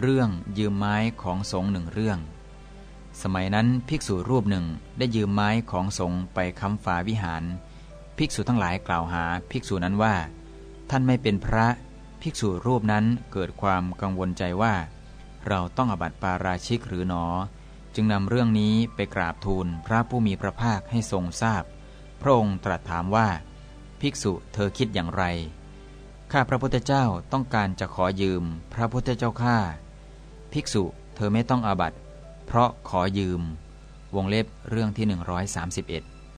เรื่องยืมไม้ของสงฆ์หนึ่งเรื่อง สมัยนั้นภิกษุรูปหนึ่งได้ยืมไม้ของสงฆ์ไปค้ำฝาวิหาร ภิกษุทั้งหลายกล่าวหาภิกษุนั้นว่า ท่านไม่เป็นพระภิกษุรูปนั้นเกิดความกังวลใจว่า เราต้องอบัติปาราชิกหรือหนอ จึงนำเรื่องนี้ไปกราบทูลพระผู้มีพระภาคให้ทรงทราบพระองค์ตรัสถามว่า ภิกษุเธอคิดอย่างไร ข้าพระพุทธเจ้าต้องการจะขอยืม พระพุทธเจ้าข้าภิกษุเธอไม่ต้องอาบัติ เพราะขอยืม วงเล็บเรื่องที่ 131